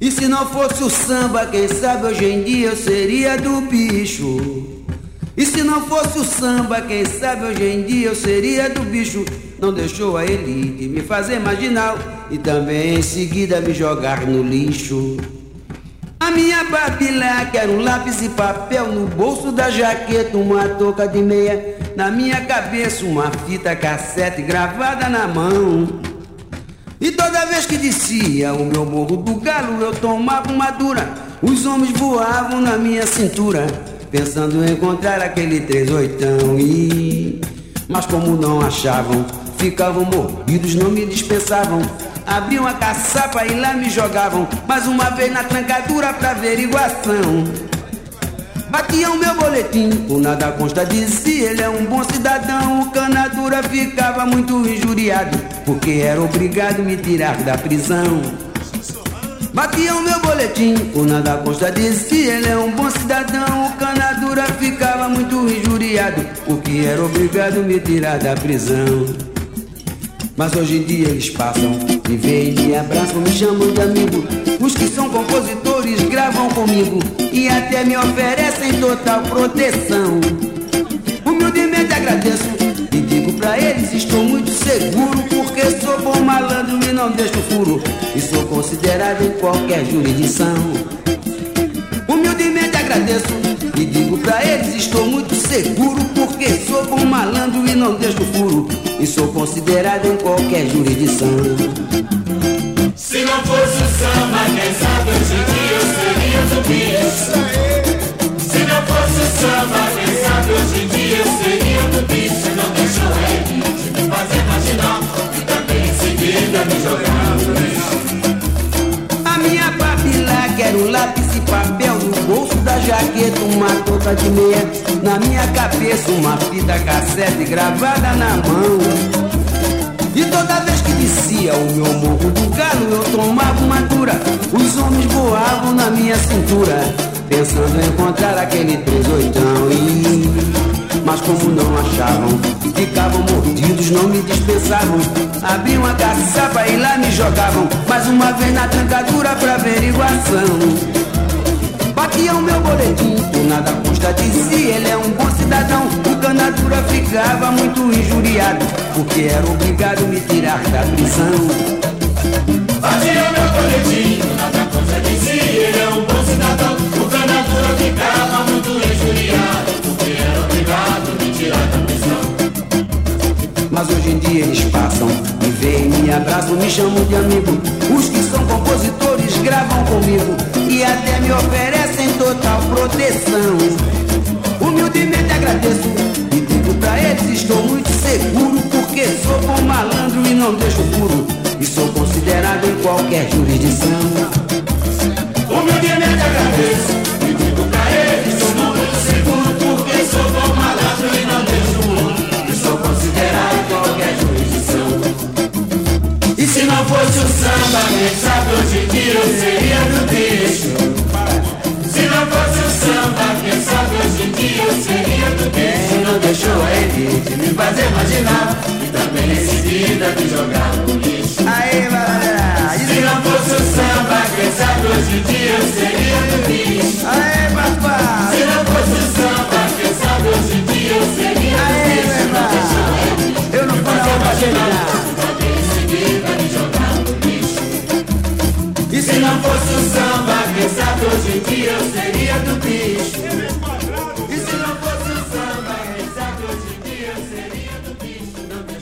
E se não fosse o samba, quem sabe hoje em dia eu seria do bicho. E se não fosse o samba, quem sabe hoje em dia eu seria do bicho. Não deixou a elite me fazer marginal e também em seguida me jogar no lixo. A minha babilá, que era um lápis e papel no bolso da jaqueta, uma touca de meia, na minha cabeça uma fita cassete gravada na mão. E toda vez que descia o meu morro do galo, eu tomava uma dura. Os homens voavam na minha cintura, pensando em encontrar aquele três oitão. E... Mas como não achavam, ficavam mordidos, não me dispensavam. Abriam a caçapa e lá me jogavam, mais uma vez na trancadura pra averiguação. Batiam meu boletim, por nada consta dizia ele é um bom cidadão. O canadura ficava muito injuriado, porque era obrigado a me tirar da prisão. Batiam meu boletim, por nada consta dizia ele é um bom cidadão. O canadura ficava muito injuriado, porque era obrigado a me tirar da prisão. Mas hoje em dia eles passam, me veem, me abraçam, me chamam de amigo. Os que são compositores comigo e até me oferecem total proteção. Humildemente agradeço e digo pra eles: estou muito seguro, porque sou bom malandro e não deixo furo. E sou considerado em qualquer jurisdição. Humildemente agradeço e digo pra eles: estou muito seguro, porque sou bom malandro e não deixo furo. E sou considerado em qualquer jurisdição. Se não fosse o samba, quem sabe hoje em dia eu seria de meia. Na minha cabeça, uma fita cassete gravada na mão. E toda vez que descia o meu morro do galo, eu tomava uma dura. Os homens voavam na minha cintura, pensando em encontrar aquele três oitão. E... Mas como não achavam, ficavam mordidos, não me dispensavam. Abriam a caçapa e lá me jogavam, mais uma vez na trancadura pra averiguação. Batiam meu boletim, por nada custa dizia ele é um bom cidadão. O canadura ficava muito injuriado, porque era obrigado a me tirar da prisão. Batiam meu boletim, nada contra dizia, ele é um bom cidadão. O canadura ficava muito injuriado, porque era obrigado a me tirar da prisão. Mas hoje em dia eles passam, me veem, me abraçam, me chamam de amigo. Os que são compositores gravam comigo e até me oferecem total proteção. Humildemente agradeço e digo pra eles: estou muito seguro, porque sou bom malandro e não deixo furo. E sou considerado em qualquer jurisdição. Humildemente agradeço e digo pra eles: sou muito seguro, porque sou bom malandro e não deixo mundo. E sou considerado em qualquer jurisdição. E se não fosse o samba, quem sabe hoje eu seria Me fazer marginal e também em seguida me jogar no lixo. Aê, galera! Se não fosse o samba, quem sabe hoje em dia eu seria do bicho. Aê, papai! Se não fosse o samba, quem sabe hoje em dia eu seria do Aê, deixou ele Eu não marginal! e também em seguida me jogar no lixo. E se não fosse o samba, quem sabe hoje em dia eu seria do bicho.